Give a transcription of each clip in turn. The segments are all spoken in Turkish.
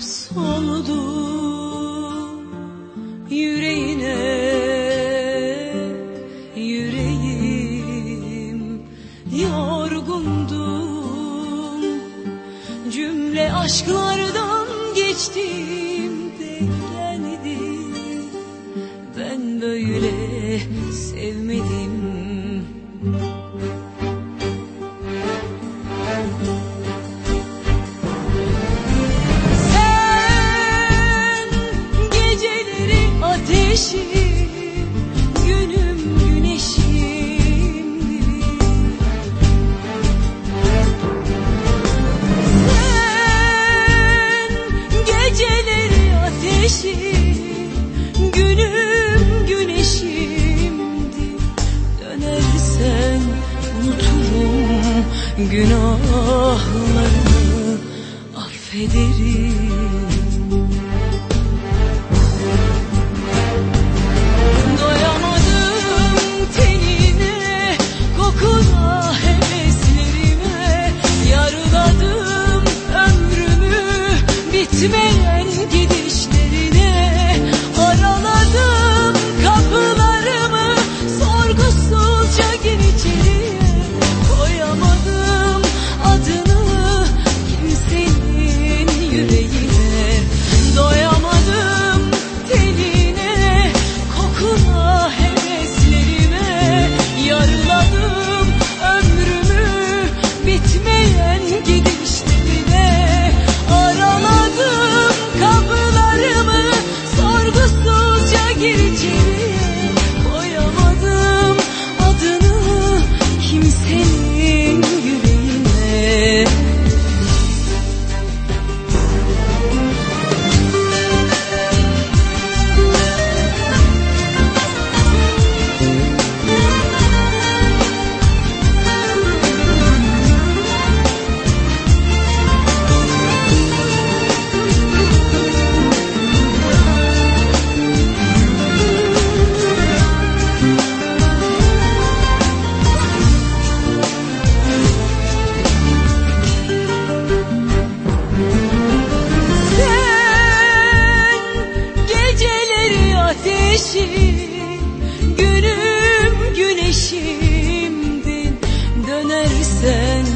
Şarap yüreğine Yüreğim yorgundum. Cümle aşklardan geçtim güneşi Günüm güneşimdi. Dönersen unuturum Günahlarını affederim. Yarıladım ömrümü bitmeyen yüreğine. Doya Gidersen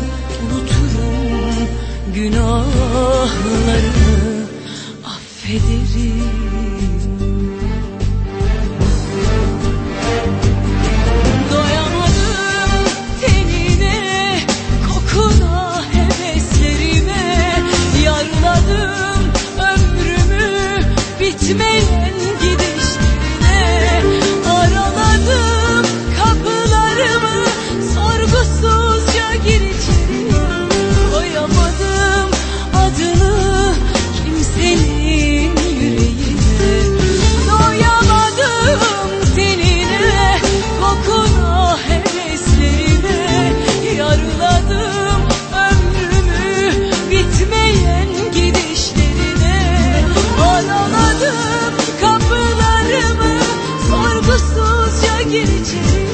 unuturum günahlarını affederim. 一起